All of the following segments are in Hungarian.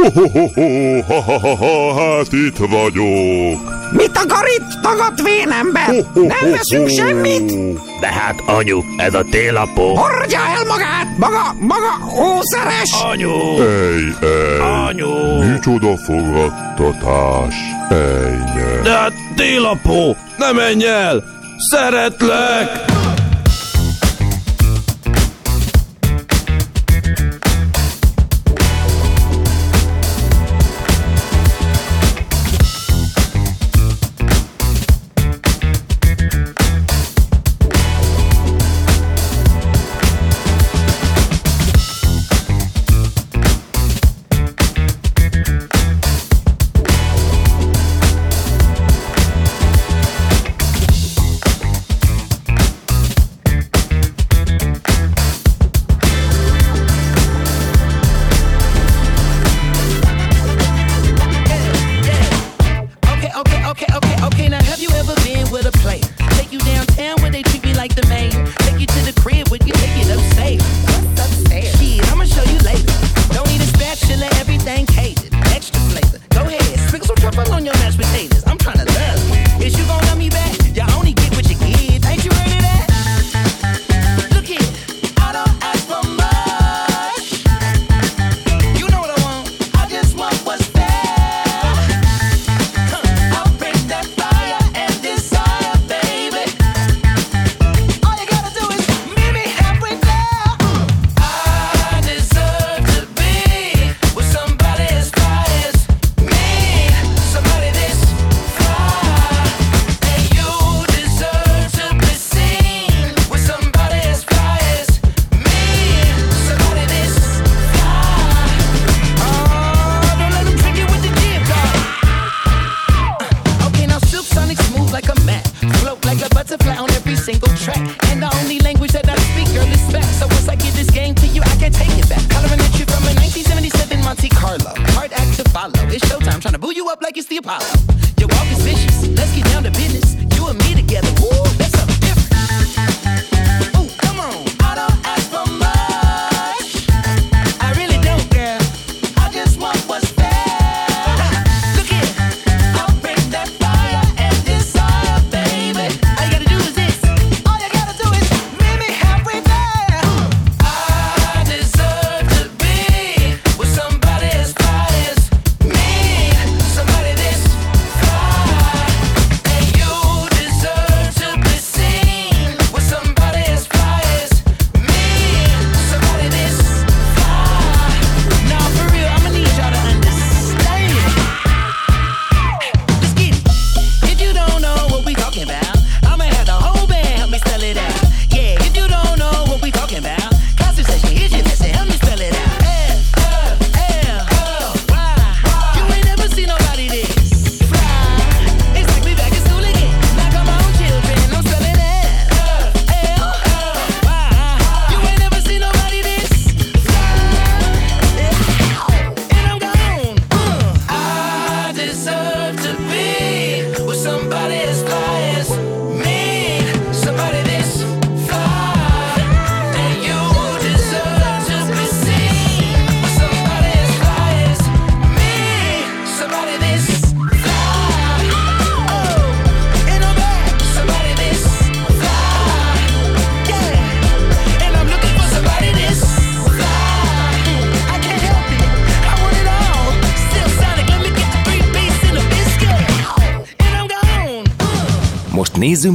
Ho-ho-ho-ho, ha-ha-ha, hát itt vagyok. Mit akar itt tagat vénemben? Nem veszünk semmit? De hát, anyu, ez a télapó. Hordja el magát! Maga, maga ószeres! Anyu! Ej, ej! Anyu! Micsoda fogadtatás! Ej! De hát, télapó, ne menj el! Szeretlek!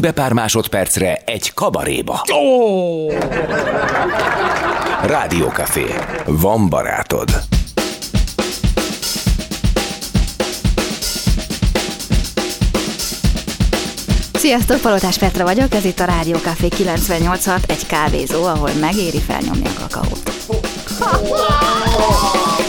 be pár másodpercre egy kabaréba. Oh! Rádiókafé. Van barátod. Sziasztok, Palotás Petra vagyok, ez itt a Rádió Café 986, egy kávézó, ahol megéri felnyomni a kakaót. Oh.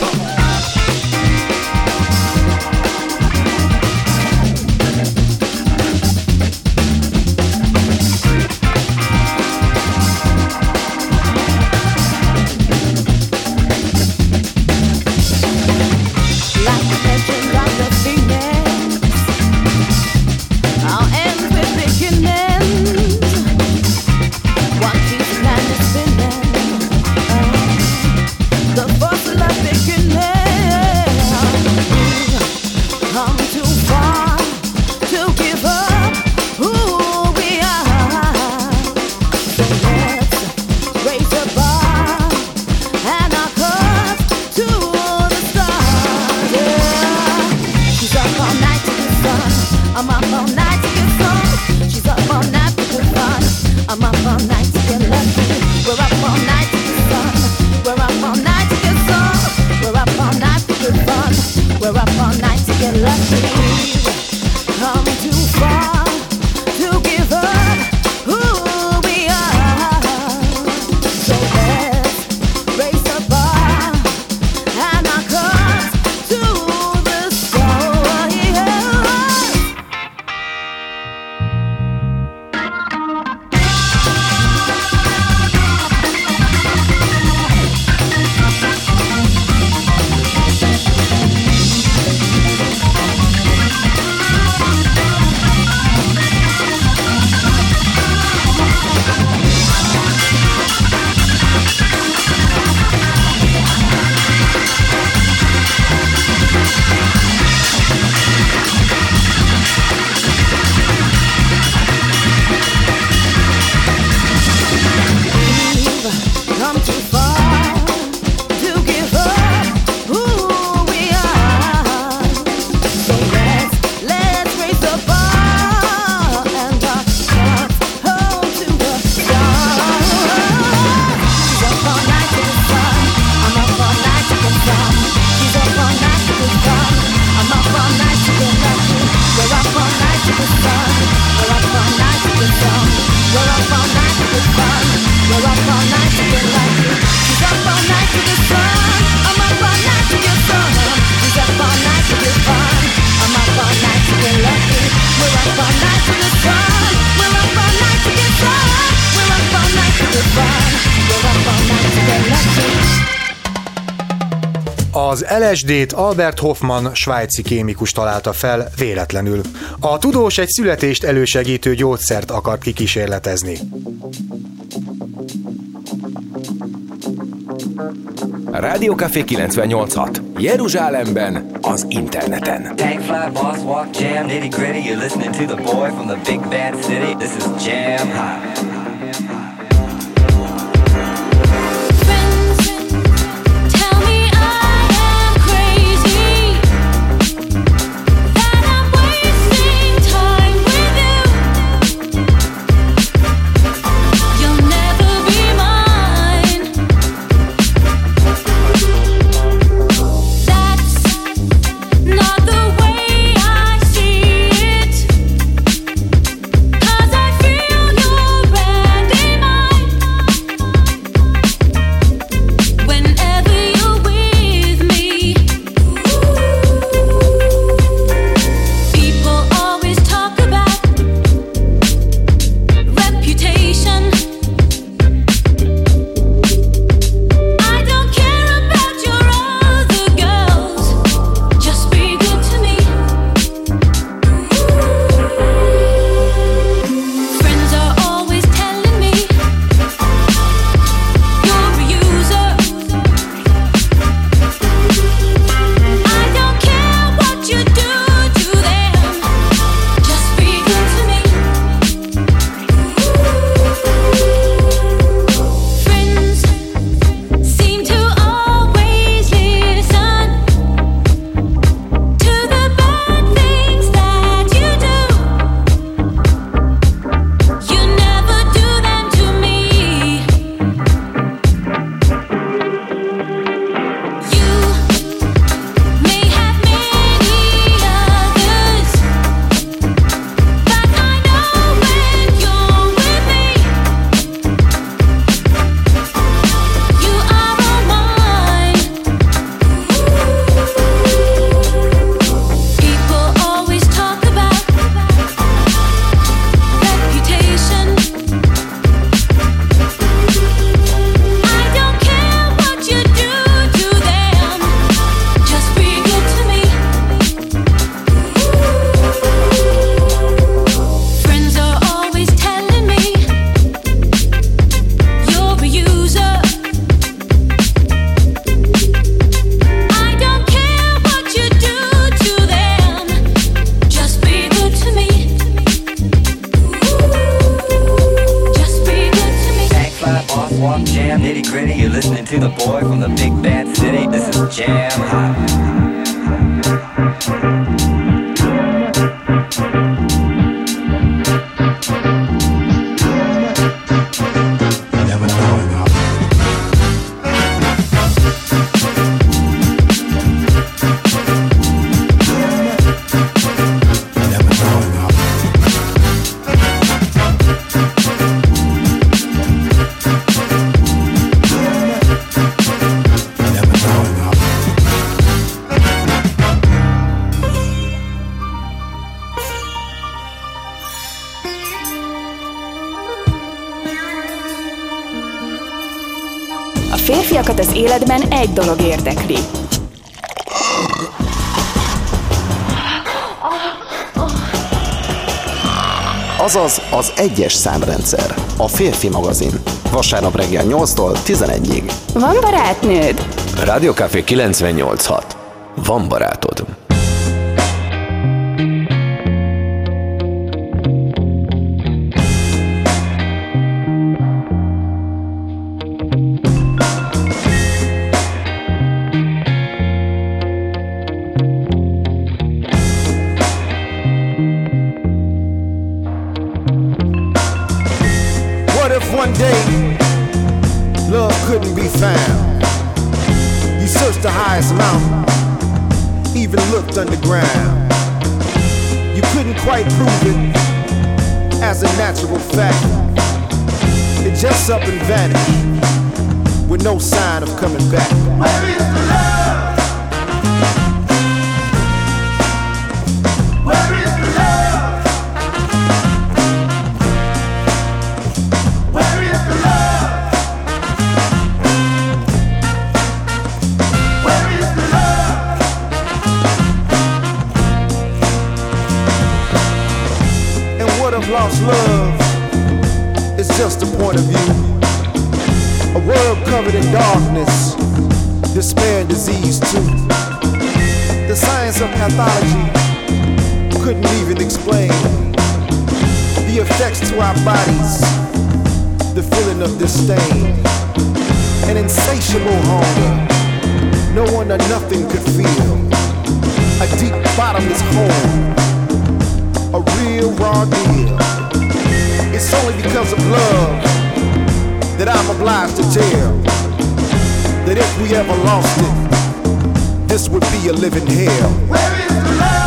LSD-t Albert Hoffman svájci kémikus találta fel véletlenül. A tudós egy születést elősegítő gyógyszert akart kikísérletezni. Rádiókafé 98.6. Jeruzsálemben, az interneten. Tank fly, boss walk, jam, nitty gritty. You're listening to the boy from the big bad city. This is Jam High. Egy dolog érdekli. Azaz az egyes számrendszer, a férfi magazin. Vasárnap reggel 8-tól 11-ig. Van barátnőd? Rádiókafé 98.6. Van barátod. Pathology couldn't even explain the effects to our bodies the feeling of disdain, an insatiable hunger, no one or nothing could feel, a deep bottomless hole, a real raw deal. It's only because of love that I'm obliged to tell that if we ever lost it, this would be a living hell love.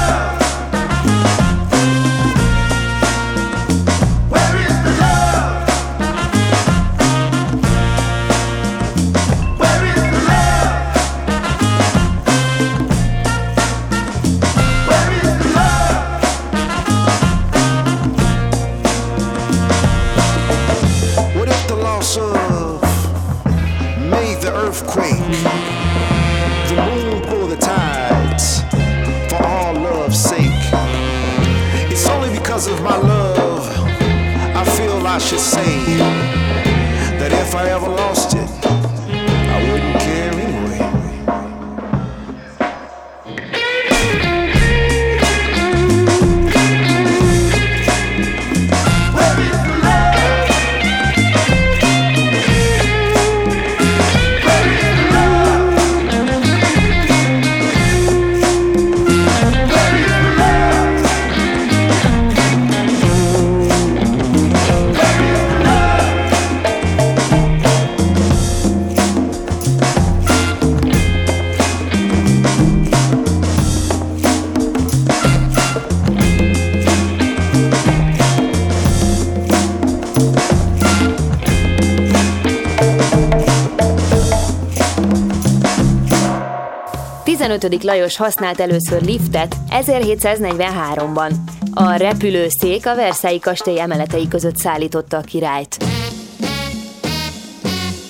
15. Lajos használt először liftet 1743-ban. A repülőszék a Versailles kastély emeletei között szállította a királyt.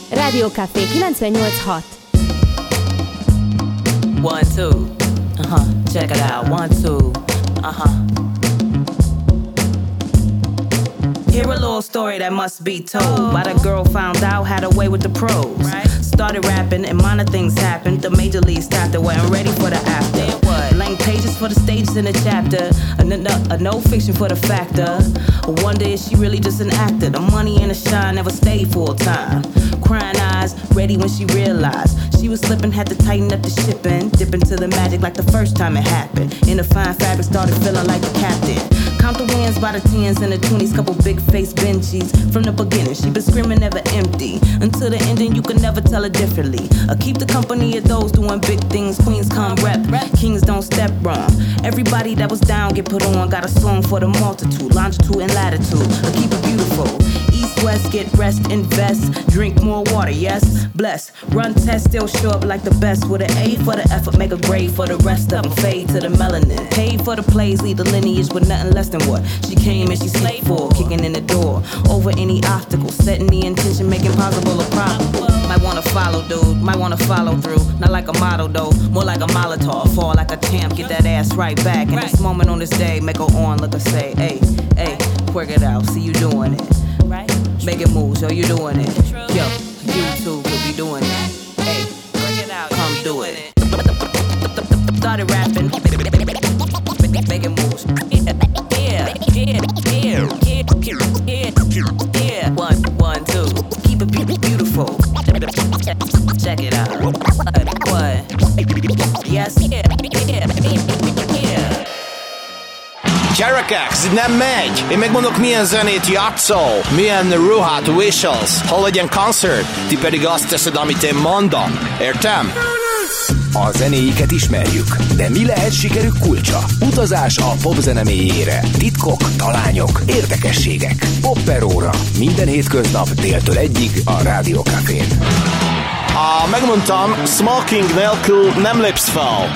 Rádió 98.6 One, two, uh-huh, check it out, one, two, uh-huh. Hear a little story that must be told. By the girl found out had a way with the pros. Right? Started rapping and minor things happened. The major league stopped it, wasn't ready for the after. What? Blank pages for the stages in the chapter. A, a no fiction for the factor. I wonder if she really just an actor. The money and the shine never stayed full time. Crying eyes, ready when she realized she was slipping, had to tighten up the shipping. Dip into the magic like the first time it happened. In the fine fabric, started feeling like the captain. Count the wins by the tens and the twenties, couple big face Benjis. From the beginning, she been screaming never empty. Until the ending, you can never tell her differently. I keep the company of those doing big things. Queens come rep, kings don't step wrong. Everybody that was down get put on. Got a song for the multitude, longitude and latitude. I keep it beautiful east, west, get rest, invest. Drink more water, yes, bless. Run test, still show up like the best. With an A for the effort, make a grade for the rest of them. Fade to the melanin. Paid for the plays, lead the lineage with nothing less than what she came and she slayed for. Kicking in the door, over any obstacle, setting the intention, making possible a problem. Might wanna follow, dude. Might wanna follow through. Not like a model, though. More like a Molotov. Fall like a champ. Get that ass right back. In this moment on this day, make her on. Look her say, hey, hey, work it out. See you doing it right. it moves, yo, you doing it. Yo, YouTube could be doing it. Hey, bring it out, come do it. Started rapping, making moves. Yeah, yeah, yeah, yeah, yeah, yeah. One, one, two. Keep it be- beautiful. Check it out. What? Yes, yeah, yeah. Jericax, nem megy! Én megmondok, milyen zenét játszol, milyen ruhát viselsz, hol legyen koncert, ti pedig azt teszed, amit én mondom. Értem? A zenéiket ismerjük, de mi lehet sikerük kulcsa? Utazás a popzene mélyére. Titkok, talányok, érdekességek. Popperóra. Minden hétköznap déltől egyig a Rádiókafén. A ah, megmondtam, smoking nélkül nem lépsz fel.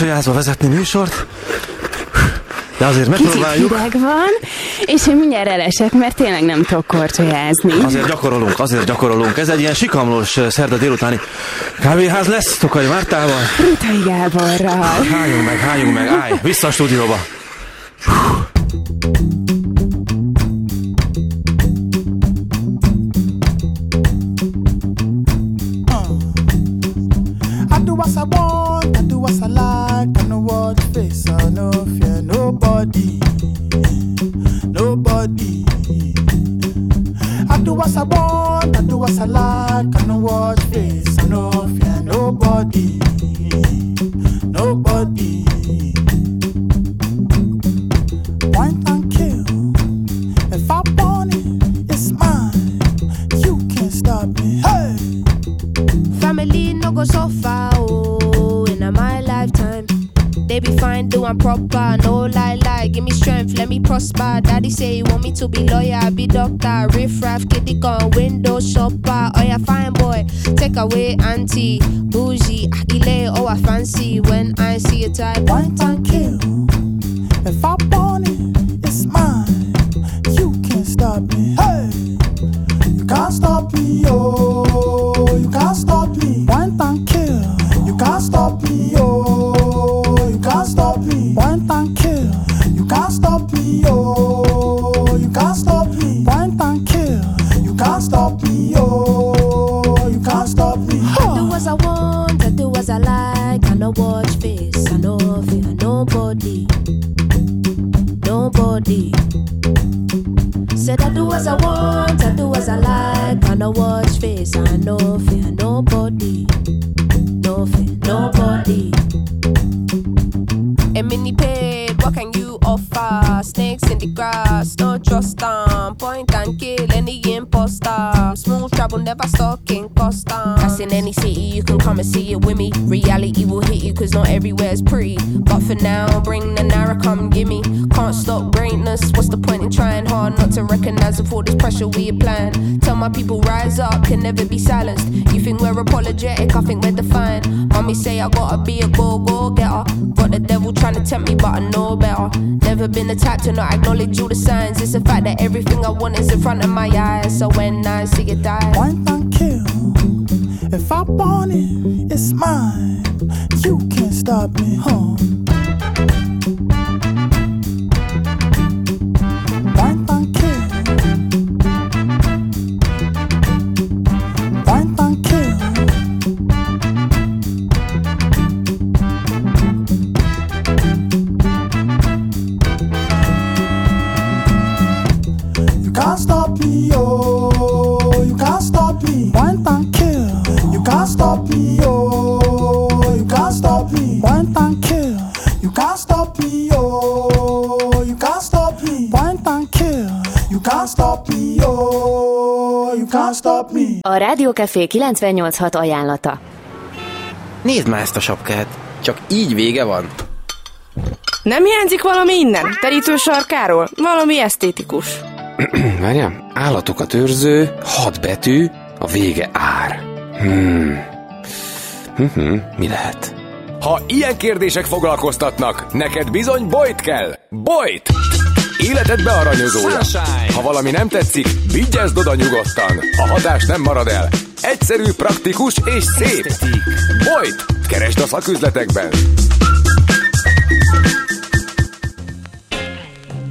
elmosolyázva vezetni műsort. De azért megpróbáljuk. Kicsit van, és én mindjárt elesek, mert tényleg nem tudok korcsolyázni. Azért gyakorolunk, azért gyakorolunk. Ez egy ilyen sikamlós szerda délutáni kávéház lesz Tokaj Mártával. Rutai Gáborral. Hájunk meg, hájunk meg, állj, vissza a stúdióba. do what I want, I do what I like. I no watch face, I no fear nobody, nobody. Wine and kill, if I want it, it's mine. You can't stop me. Hey, family no go so far, oh, in my lifetime. They be fine, doing proper, no lie lie. Give me strength, let me prosper. Daddy say he want me to be lawyer, I be doctor. Riff raff, kitty gun, window shopper. Oh yeah, fine boy, take away auntie, bougie, agile, oh I fancy. When I see a type, One time kill. Stop me, huh? Rádiókafé 986 ajánlata. Nézd már ezt a sapkát. Csak így vége van. Nem hiányzik valami innen? Terítő sarkáról? Valami esztétikus. Várjál, állatokat őrző, hat betű, a vége ár. Hmm. Hmm, mi lehet? Ha ilyen kérdések foglalkoztatnak, neked bizony Bojt kell. Bojt! életed bearanyozója. Ha valami nem tetszik, vigyázz oda nyugodtan. A hatás nem marad el. Egyszerű, praktikus és szép. Bojt! Keresd a szaküzletekben!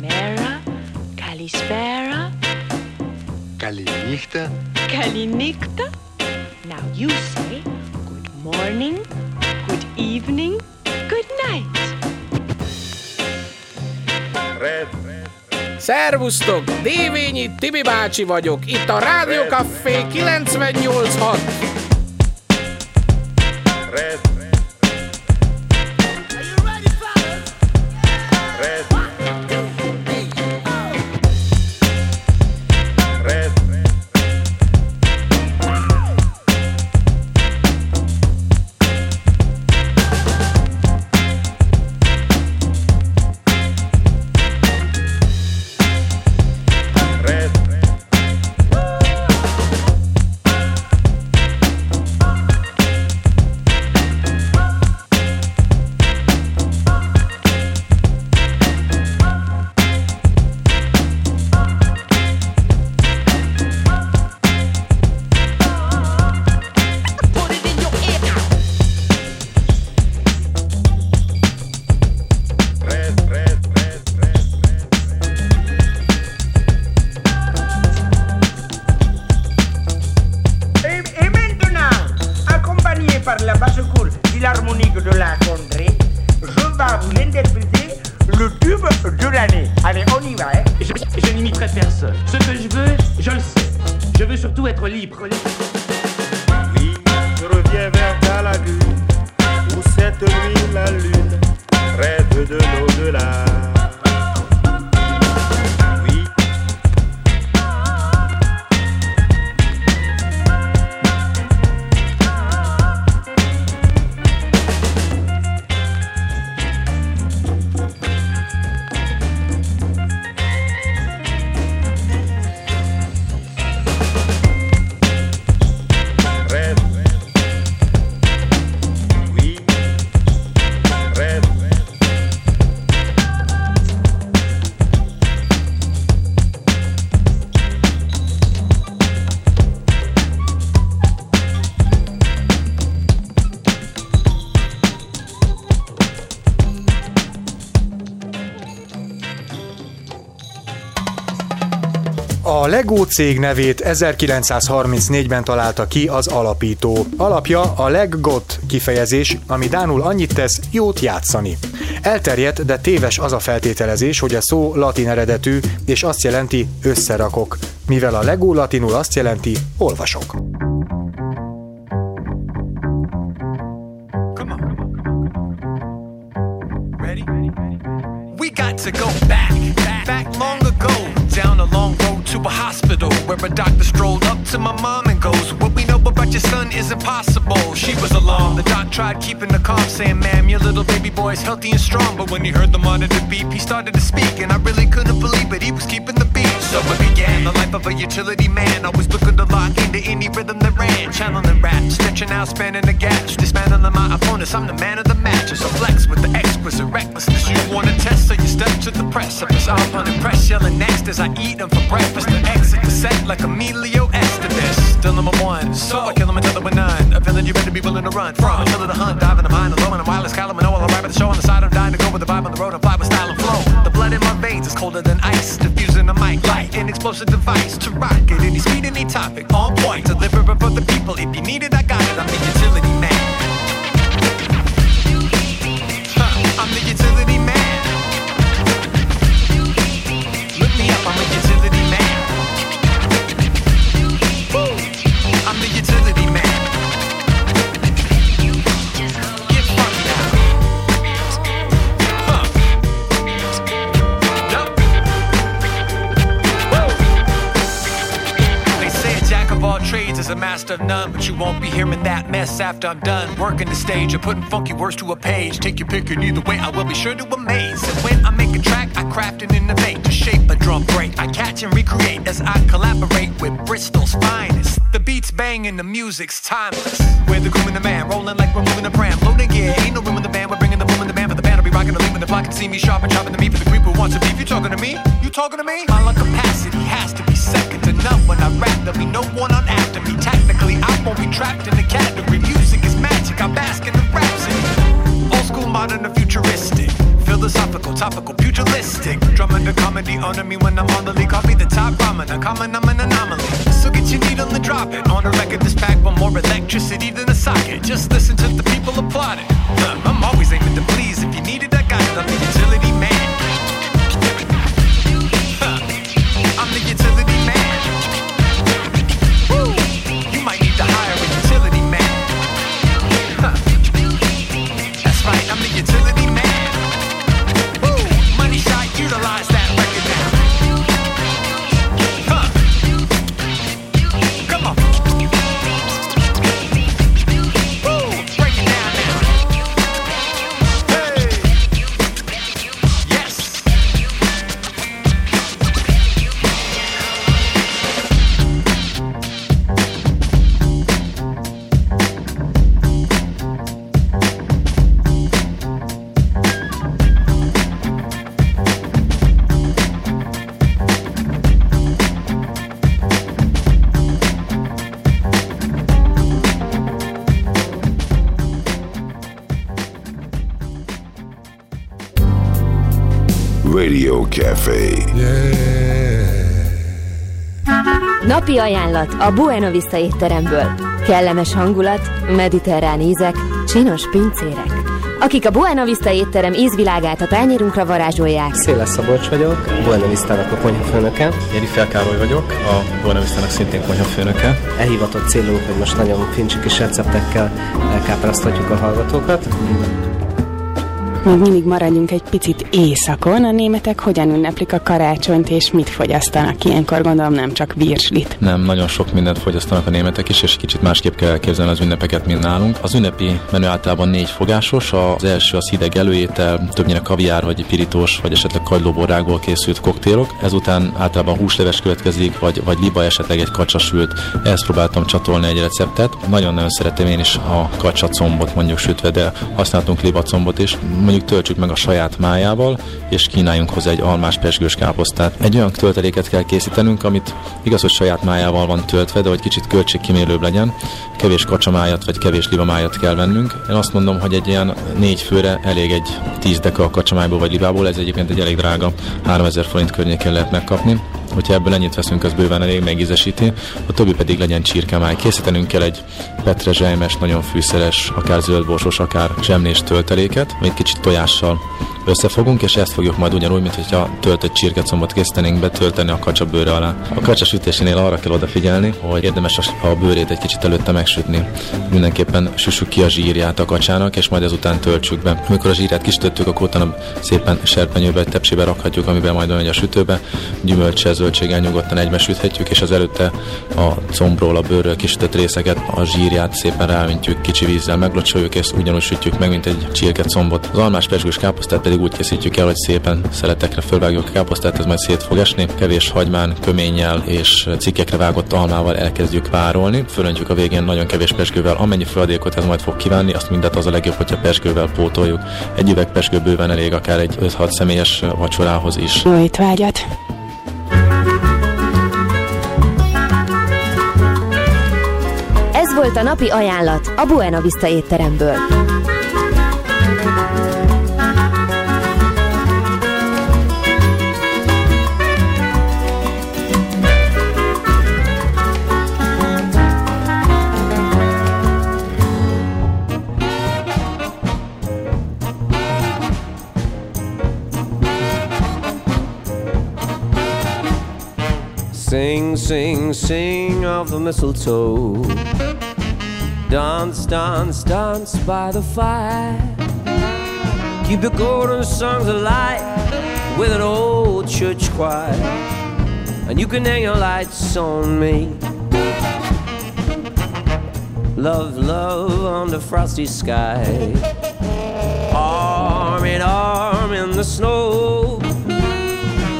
Mera, Kalispera, Kalinikta, Kalinikta. Now you say good morning, good evening, good night. Red Szervusztok! Dévényi Tibi bácsi vagyok, itt a Rádió Café 986. Red. A Lego cég nevét 1934-ben találta ki az alapító. Alapja a leggot kifejezés, ami Dánul annyit tesz, jót játszani. Elterjedt, de téves az a feltételezés, hogy a szó latin eredetű, és azt jelenti összerakok, mivel a Lego latinul azt jelenti olvasok. A doctor strolled up to my mom and goes, What we know about your son is impossible. She was alarmed. The doc tried keeping the calm, saying, Ma'am, your little baby boy is healthy and strong. But when he heard the monitor beep, he started to speak, and I really couldn't believe it. He was keeping the beat. So it began the life of a utility man, always looking to lock into any rhythm that ran. Channeling the rap, stretching out, spanning the gaps, dismantling my opponents. I'm the man of the match. A flex with the exquisite recklessness. You want to test, so you step to the precipice. I'm unimpressed, yelling next as I eat them for breakfast. Then exit the set like Emilio Estevez. Still number one, so I kill him until were none. A villain you better be willing to run from. Killer the hunt, dive in the mind, alone and wireless column. And all arrive at the show on the side. I'm dying to go with the vibe on the road and fly with style and flow. The blood in my veins is colder than ice. Diffusing the mic, like an explosive device to rock it. Any speed, any topic, on point. Delivering for the people. If you need it, I got it. I'm the a master of none, but you won't be hearing that mess after I'm done working the stage or putting funky words to a page. Take your pick, and either way, I will be sure to amaze. And when I make a track, I craft and innovate to shape a drum break. I catch and recreate as I collaborate with Bristol's finest. The beats bang and the music's timeless. We're the groom and the man, rolling like we're moving a pram. Loading gear, ain't no room in the band. We're bringing the boom in the band for the band. I'll be rocking the lead when the block can see me sharp and chopping the meat for the group who wants to beef. You talking to me? You talking to me? My lung capacity has to be second to none when I rap. There'll be no one on after me. Technically, I won't be trapped in the category. Music is magic. I bask in the rhapsody. Old school, modern, and futuristic. Philosophical, topical, pugilistic. Drumming the comedy under me when I'm on the league. I'll be the top ramen. Uncommon, I'm an anomaly. So get your needle and drop it. On a record this pack with more electricity than a socket. Just listen to the people applaud Napi ajánlat a Buena Vista étteremből. Kellemes hangulat, mediterrán ízek, csinos pincérek. Akik a Buena Vista étterem ízvilágát a tányérunkra varázsolják. Széles Szabolcs vagyok, Buena Vista-nak a konyhafőnöke. Éri Felkároly vagyok, a Buena Vista-nak szintén konyhafőnöke. Elhivatott célunk, hogy most nagyon fincsi kis receptekkel elkáprasztatjuk a hallgatókat. Még mindig maradjunk egy picit éjszakon. A németek hogyan ünneplik a karácsonyt, és mit fogyasztanak? Ilyenkor gondolom nem csak virslit. Nem, nagyon sok mindent fogyasztanak a németek is, és kicsit másképp kell elképzelni az ünnepeket, mint nálunk. Az ünnepi menü általában négy fogásos, az első az hideg előétel, többnyire kaviár, vagy pirítós, vagy esetleg kagylóborrágból készült koktélok. Ezután általában húsleves következik, vagy, vagy liba, esetleg egy kacsasült. Ehhez próbáltam csatolni egy receptet. Nagyon-nagyon szeretem én is a kacsacombot mondjuk sütve, de használtunk libacombot is. Mondjuk mondjuk töltsük meg a saját májával, és kínáljunk hozzá egy almás pesgős káposztát. Egy olyan tölteléket kell készítenünk, amit igaz, hogy saját májával van töltve, de hogy kicsit költségkimélőbb legyen, kevés kacsamájat vagy kevés libamájat kell vennünk. Én azt mondom, hogy egy ilyen négy főre elég egy 10 deka a kacsamájból vagy libából, ez egyébként egy elég drága, 3000 forint környékén lehet megkapni. Hogyha ebből ennyit veszünk, az bőven elég megízesíti, a többi pedig legyen csirkemáj. Készítenünk kell egy petre zselymes, nagyon fűszeres, akár zöldborsos, akár zsemlés tölteléket, amit kicsit tojással összefogunk, és ezt fogjuk majd ugyanúgy, mint hogyha töltött csirkecombot készítenénk be, tölteni a kacsa bőre alá. A kacsa sütésénél arra kell odafigyelni, hogy érdemes a bőrét egy kicsit előtte megsütni. Mindenképpen süssük ki a zsírját a kacsának, és majd ezután töltsük be. Amikor a zsírját kisütöttük, akkor utána szépen serpenyőbe, egy tepsibe rakhatjuk, amiben majd olyan a sütőbe. Gyümölcse, zöldséggel nyugodtan egybe süthetjük, és az előtte a combról, a bőrről kisütött részeket, a zsírját szépen rávintjük, kicsi vízzel meglocsoljuk, és ugyanúgy sütjük meg, mint egy csirkecombot. Az almás pesgős káposztát pedig úgy készítjük el, hogy szépen szeletekre fölvágjuk a káposztát, ez majd szét fog esni. Kevés hagymán, köménnyel és cikkekre vágott almával elkezdjük várolni. Fölöntjük a végén nagyon kevés pesgővel, amennyi folyadékot ez majd fog kívánni, azt mindet az a legjobb, hogyha pesgővel pótoljuk. Egy üveg pesgő bőven elég akár egy 5-6 személyes vacsorához is. Jó étvágyat! Ez volt a napi ajánlat a Buena Vista étteremből. Sing, sing, sing of the mistletoe. Dance, dance, dance by the fire. Keep the golden songs alive with an old church choir. And you can hang your lights on me. Love, love on the frosty sky. Arm in arm in the snow.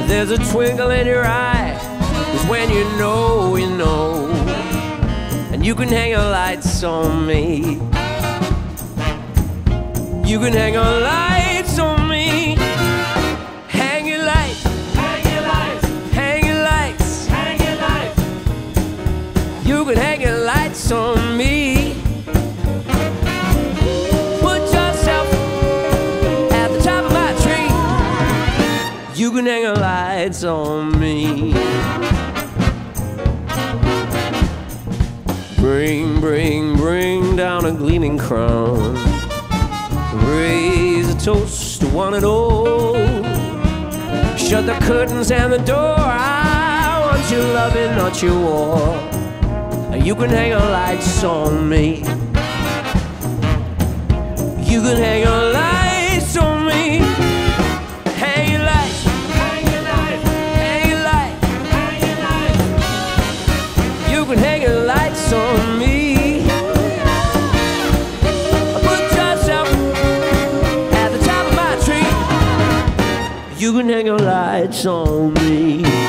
There's a twinkle in your eye. Cause when you know, you know. And you can hang your lights on me. You can hang your lights on me. Hang your lights. Hang your lights. Hang your lights. Hang your lights. You can hang your lights on me. Put yourself at the top of my tree. You can hang your lights on me. Bring, bring, bring down a gleaming crown. Raise a toast to one and all. Shut the curtains and the door. I want your loving, not your war. You can hang your lights on me. You can hang your You can hang your lights on me.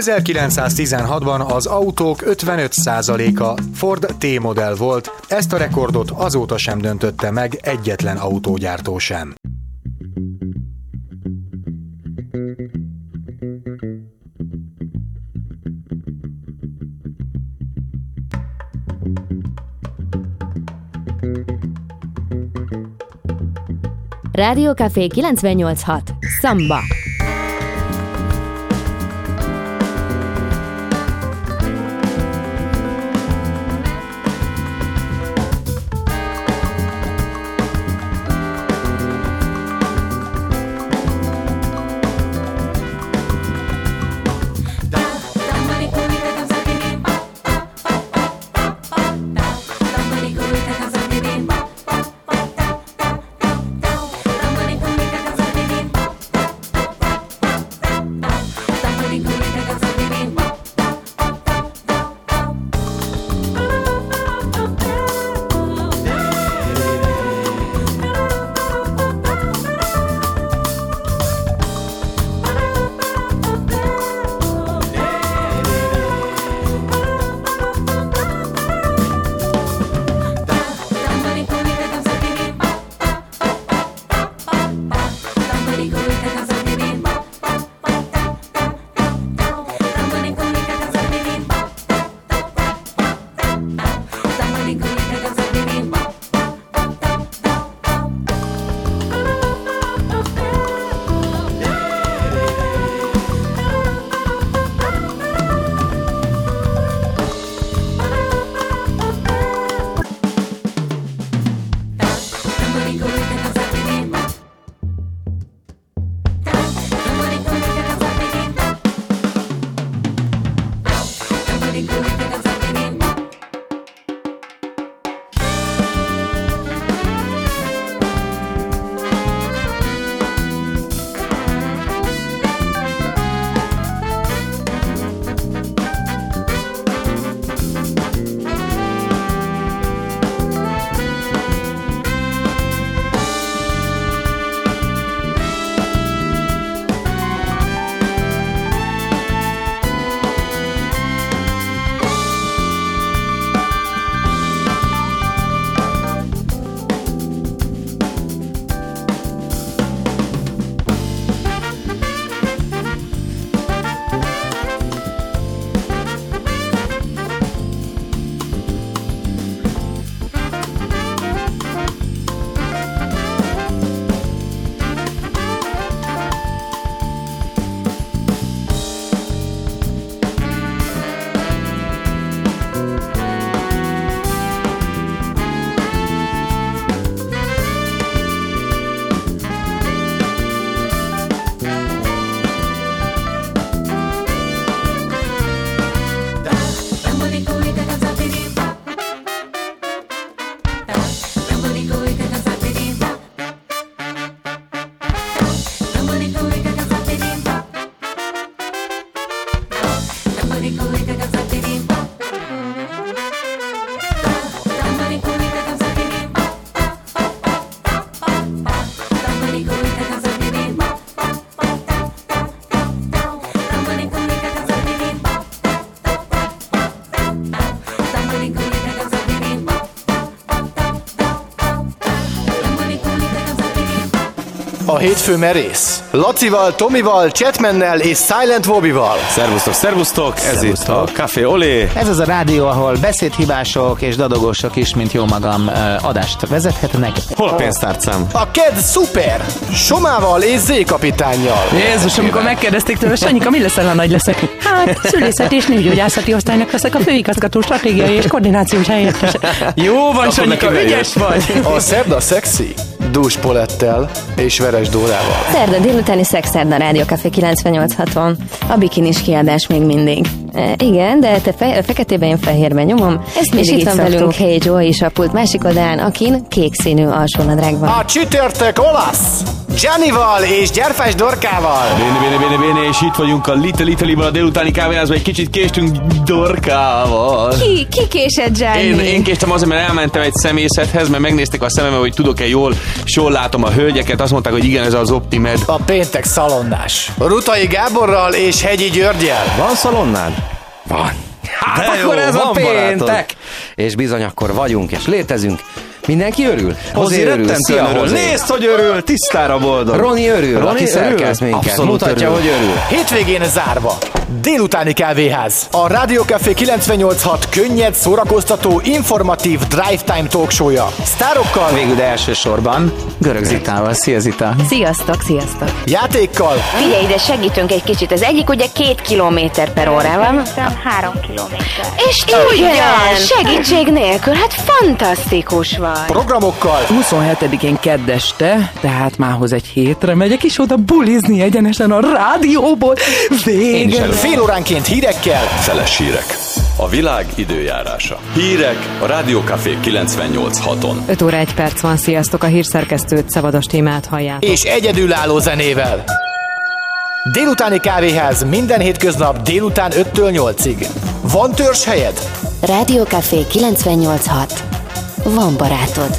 1916-ban az autók 55%-a Ford T-modell volt, ezt a rekordot azóta sem döntötte meg egyetlen autógyártó sem. Rádió Café 98.6. Szamba. Hétfő merész. Lacival, Tomival, Chatmannel és Silent Bobbyval. Szervusztok, szervusztok, ez itt a Café Olé. Ez az a rádió, ahol beszédhibások és dadogósok is, mint jó magam, adást vezethetnek. Hol a pénztárcám? A KED Super! Somával és Z kapitánnyal. Jézus, amikor megkérdezték tőle, Sanyika, mi leszel, ha nagy leszek? Hát, szülészeti és nőgyógyászati osztálynak leszek a főigazgató stratégiai és koordinációs helyettes. Jó van, Sanyika, ügyes vagy. A szerda szexi. Dús Polettel és Veres Dórával. Szerda délutáni Szexszerda Rádió Café 98.60. A bikinis kiadás még mindig. E, igen, de te fe- feketében, én fehérben nyomom. Ezt és itt van szoktuk. velünk Hey Joe is a pult másik oldalán, akin kék színű alsónadrág van. A csütörtök olasz! Giannival és Gyerfás Dorkával! Béne, béne, béne, béne, és itt vagyunk a Little Italy-ban a délutáni kávéházban, egy kicsit késtünk Dorkával. Ki, ki késett, Gianni? Én, én késtem azért, mert elmentem egy szemészethez, mert megnézték a szemembe, hogy tudok-e jól, és jól látom a hölgyeket. Azt mondták, hogy igen, ez az Optimed. A péntek szalonnás. Rutai Gáborral és Hegyi Györgyel. Van szalonnád? Van. Hát De akkor jó, ez a péntek! barátod. És bizony akkor vagyunk és létezünk. Mindenki örül? Hozi örül. Szia, örül. Nézd, hogy örül, tisztára boldog. Roni örül, Roni aki szerkesz örül? minket. Abszolút Mutatja, örül. hogy örül. Hétvégén zárva. Délutáni kávéház. A Rádió Café 98.6 könnyed, szórakoztató, informatív drive time talkshowja. Sztárokkal, Végül, de elsősorban Görög Zitával. Szia Zita! Sziasztok, sziasztok! játékkal, Figyelj ide, segítünk egy kicsit. Az egyik ugye két kilométer per órában. Három kilométer. És tudjál, segítség nélkül, hát fantasztikus vagy. Programokkal, 27-én keddeste, tehát mához egy hétre megyek, és oda bulizni egyenesen a rádióból. Vége. fél óránként hírekkel, Szeles hírek. A világ időjárása. Hírek a Rádiókafé 98.6-on. 5 óra 1 perc van, sziasztok, a hírszerkesztőt Szabados témát hallják. és egyedülálló zenével. Délutáni kávéház minden hétköznap délután 5-től 8-ig. Van törzs helyed? Rádió Café 986. Van barátod.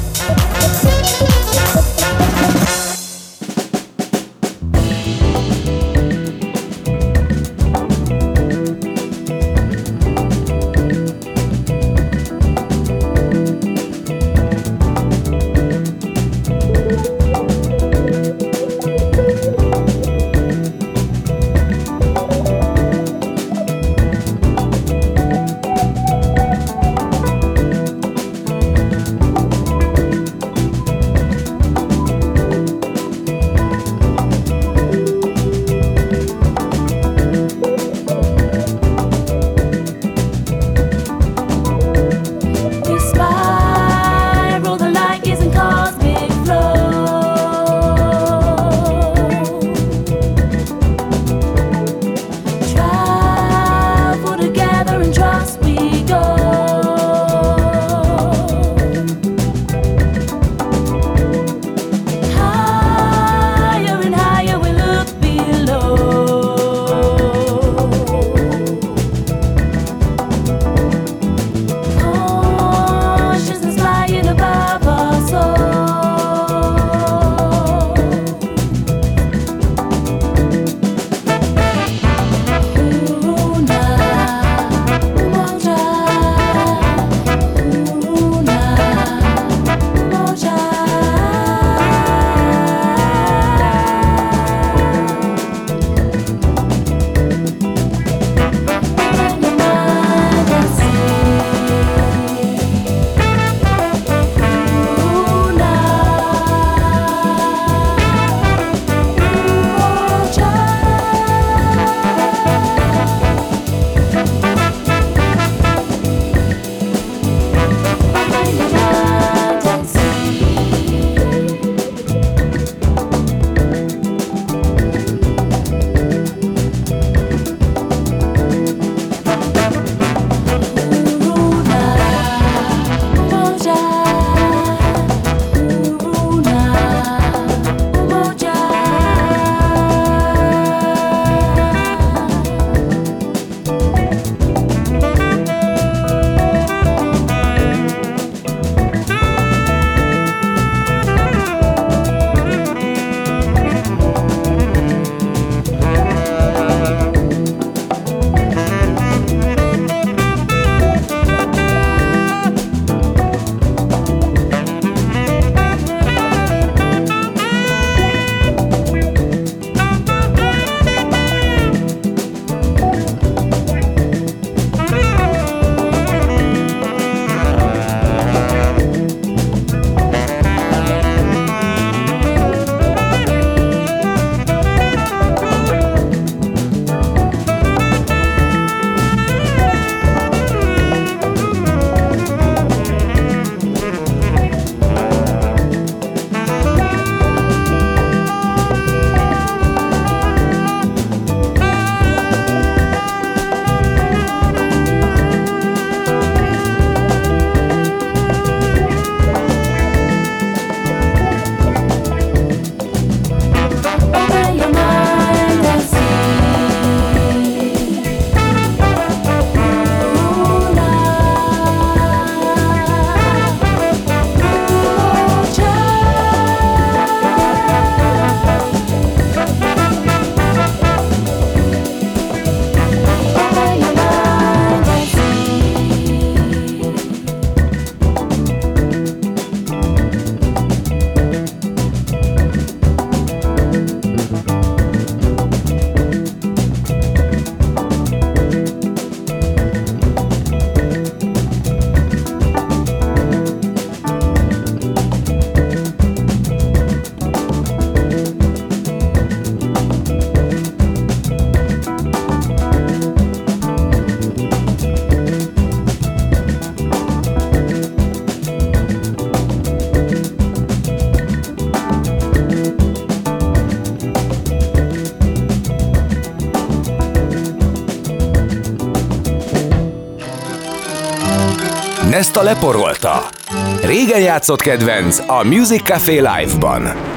ezt a leporolta. Régen játszott kedvenc a Music Café Live-ban.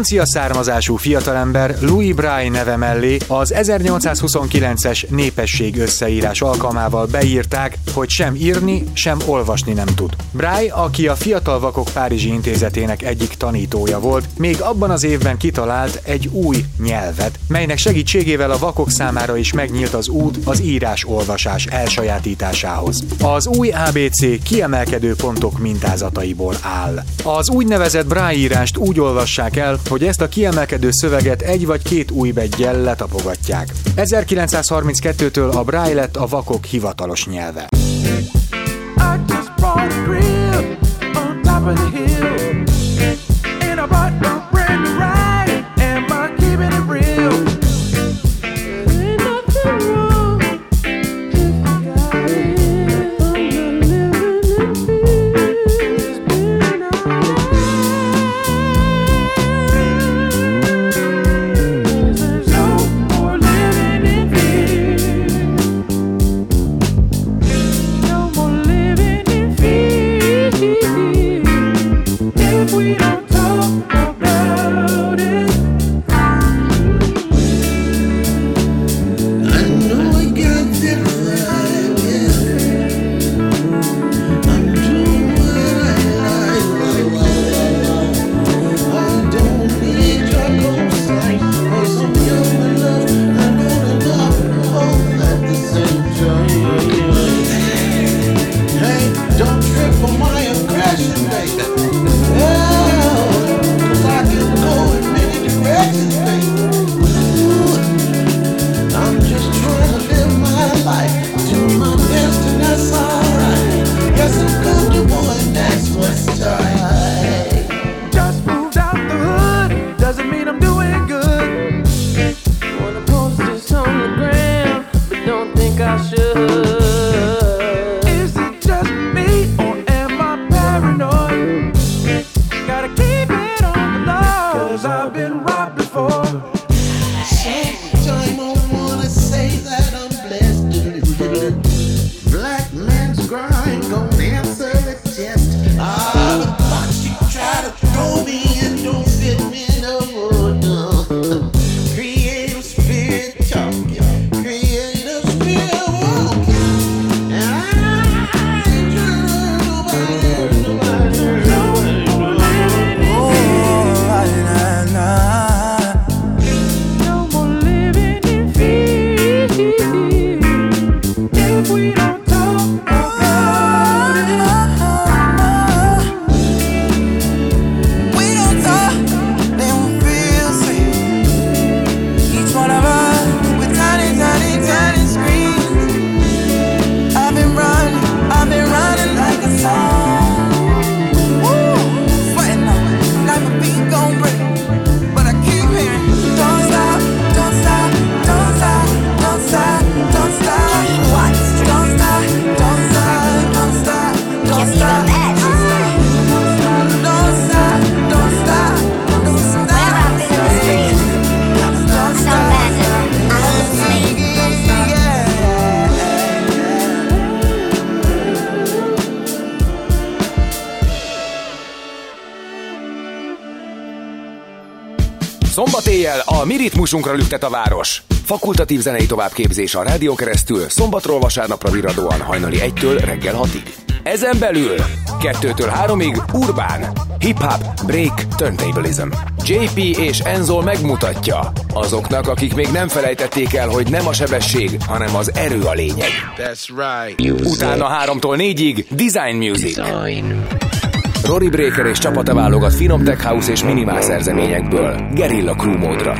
francia származású fiatalember Louis Braille neve mellé az 1829-es népesség összeírás alkalmával beírták hogy sem írni, sem olvasni nem tud. Bráj, aki a Fiatal Vakok Párizsi Intézetének egyik tanítója volt, még abban az évben kitalált egy új nyelvet, melynek segítségével a vakok számára is megnyílt az út az írás-olvasás elsajátításához. Az új ABC kiemelkedő pontok mintázataiból áll. Az úgynevezett írást úgy olvassák el, hogy ezt a kiemelkedő szöveget egy vagy két új beggyel letapogatják. 1932-től a bráj lett a vakok hivatalos nyelve. a crib on top of the hill in a. ritmusunkra lüktet a város. Fakultatív zenei továbbképzés a rádión keresztül szombatról vasárnapra viradóan hajnali 1-től reggel 6-ig. Ezen belül 2-től 3-ig Urbán, Hip-Hop, Break, Turntablism. JP és Enzo megmutatja azoknak, akik még nem felejtették el, hogy nem a sebesség, hanem az erő a lényeg. That's right. Utána 3-tól 4-ig Design Music. Design. Rory Breaker és csapata válogat finom tech house és minimál szerzeményekből Gerilla Crew módra.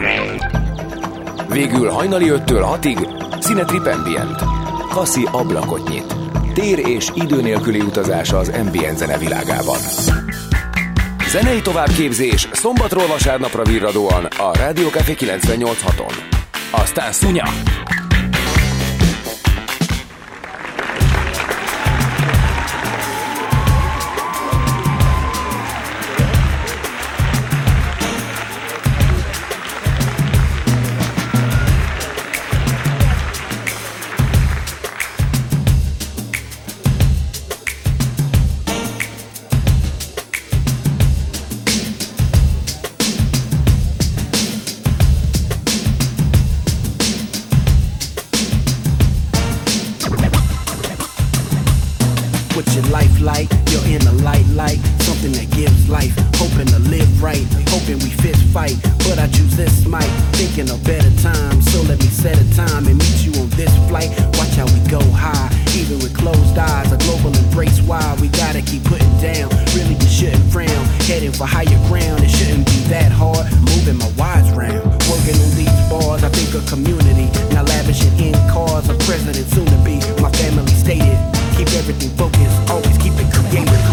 Végül hajnali 5-től 6-ig Színe Trip Ambient. Kassi ablakot nyit. Tér és idő nélküli utazása az ambient zene világában. Zenei továbbképzés szombatról vasárnapra virradóan a Rádió Café 98.6-on. Aztán szunya! Life like? You're in the light light, something that gives life. Hoping to live right, hoping we fist fight. But I choose this mic, thinking of better times. So let me set a time and meet you on this flight. Watch how we go high, even with closed eyes. A global embrace why we gotta keep putting down. Really, you shouldn't frown. Heading for higher ground, it shouldn't be that hard. Moving my wise round, working on these bars. I think a community, now lavishing in cars. A president soon to be. My family stated, keep everything focused, always keep it creative.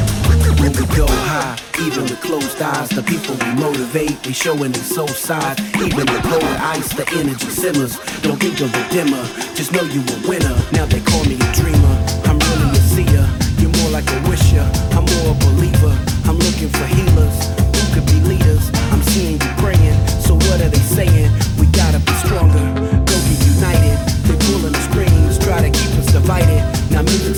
When we go high, even with closed eyes, the people we motivate, we showing their soul side. Even with cold ice, the energy simmers. Don't think of a dimmer, just know you a winner. Now they call me a dreamer, I'm really a seer. You're more like a wisher, I'm more a believer. I'm looking for healers, who could be leaders. I'm seeing you praying, so what are they saying? We gotta be stronger, go get united. They're pulling the strings, try to keep us divided. Now music's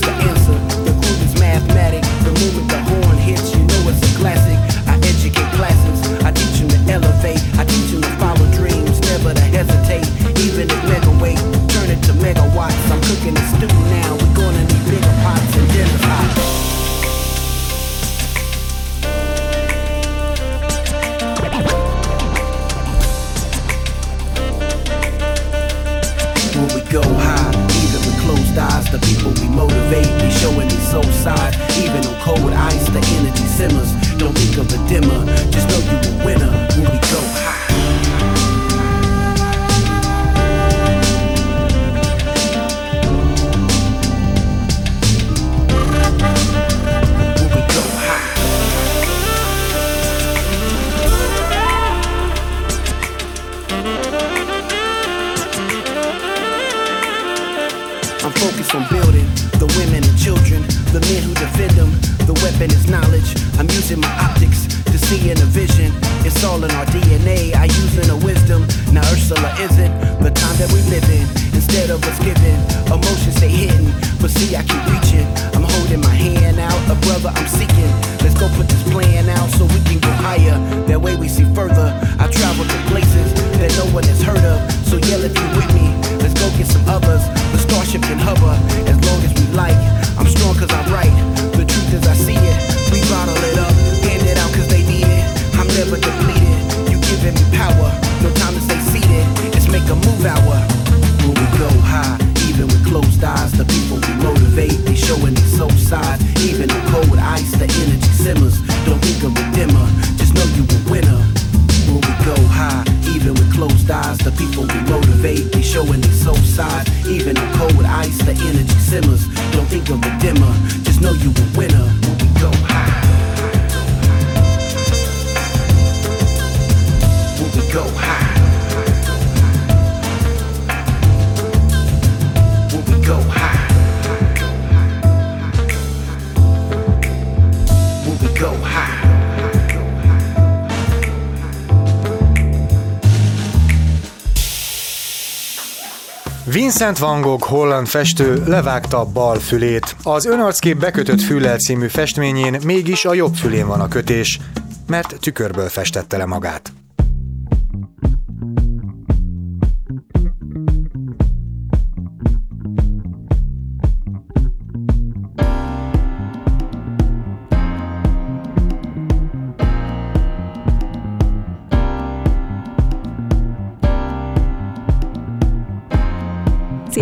the people we motivate, they showing their soul side. Even on cold ice, the energy simmers. Don't think of a dimmer, just know you a winner when we go high. from building. The women and children, the men who defend them. The weapon is knowledge. I'm using my optics to see in a vision. It's all in our DNA. I using a wisdom. Now Ursula isn't the time that we live in. Instead of us giving, emotions stay hidden. But see, I keep reaching. I'm holding my hand out, a brother I'm seeking. Go put this plan out so we can go higher. That way we see further. I travel to places that no one has heard of. So yell if you're with me. Let's go get some others. The starship can hover as long as we like. I'm strong cause I'm right. The truth is I see it. We bottle it up, hand it out cause they need it. I'm never depleted. You giving me power. No time to stay seated. Let's make a move hour. When we go high, even with closed eyes, the people we motivate, they showing their soul side. Even in cold ice, the energy simmers. Don't think of a dimmer, just know you a winner. When we go high, even with closed eyes, the people we motivate, they showing their soul side. Even in cold ice, the energy simmers. Don't think of a dimmer, just know you a winner. When we go high. When we go high. Vincent van Gogh holland festő levágta bal fülét. Az önarckép bekötött füllel című festményén mégis a jobb fülén van a kötés, mert tükörből festette le magát.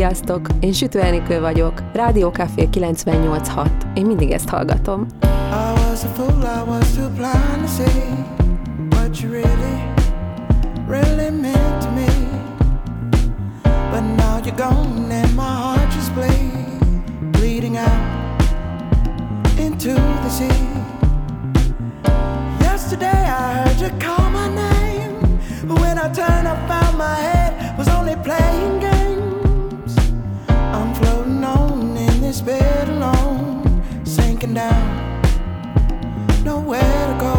Sziasztok! Én Sütő Enikő vagyok, Rádió Café 98.6. Én mindig ezt hallgatom. Into the sea. Yesterday I heard you call my name, when I turned, I found my head down nowhere to go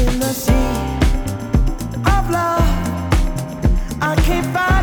in the sea of love. I can't fight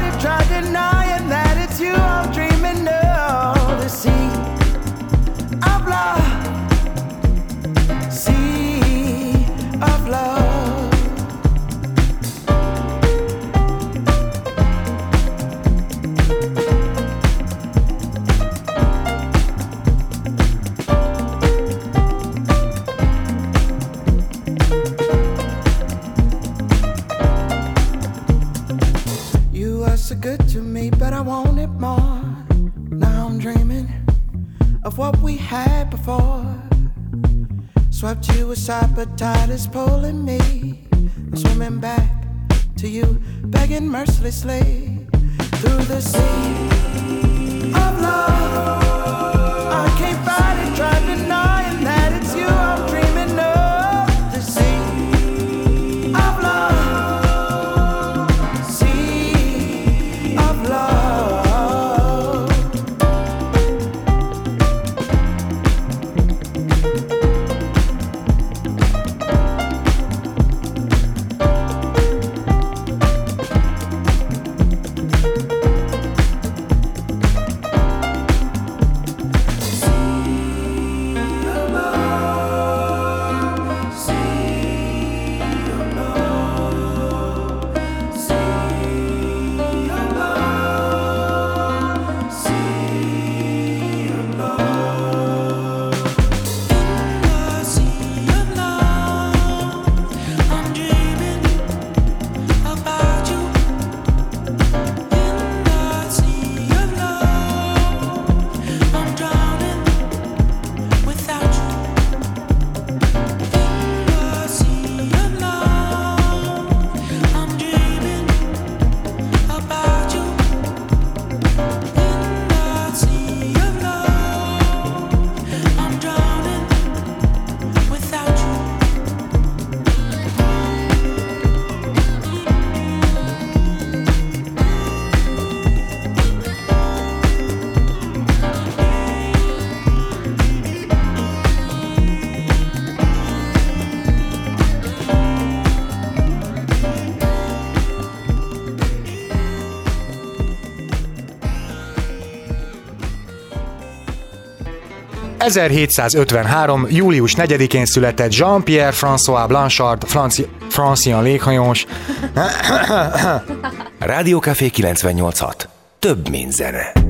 of what we had before. Swept you aside, but tide is pulling me. I'm swimming back to you, begging mercilessly through the sea of love. I can't fight it, denying 1753. július 4-én született Jean-Pierre François Blanchard, franci, francia léghajós. Rádiókafé 98 Több mint zene.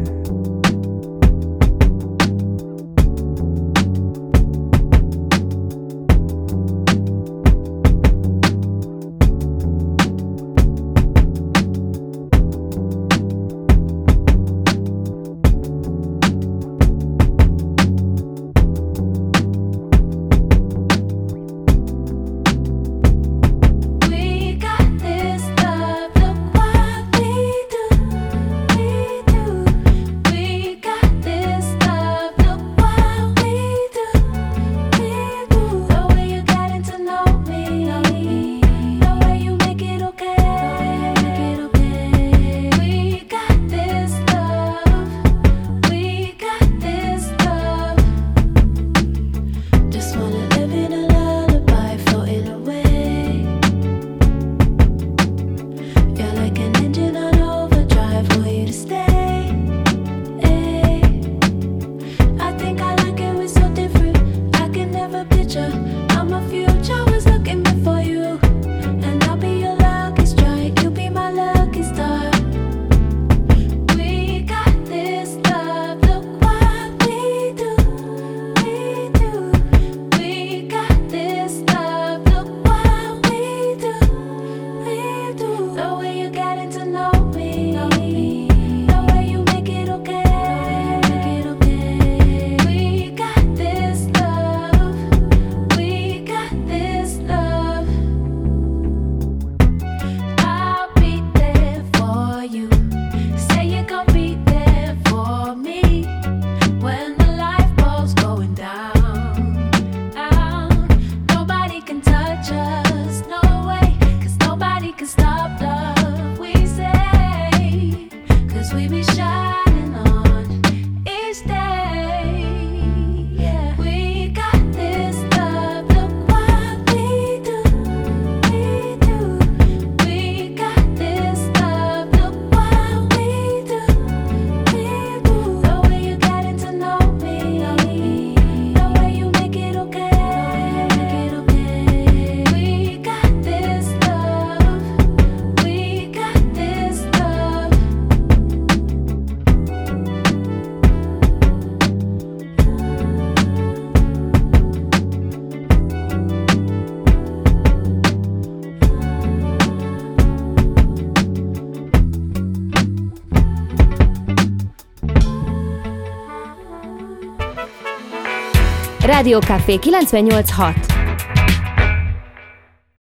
Rádiókafé 98.6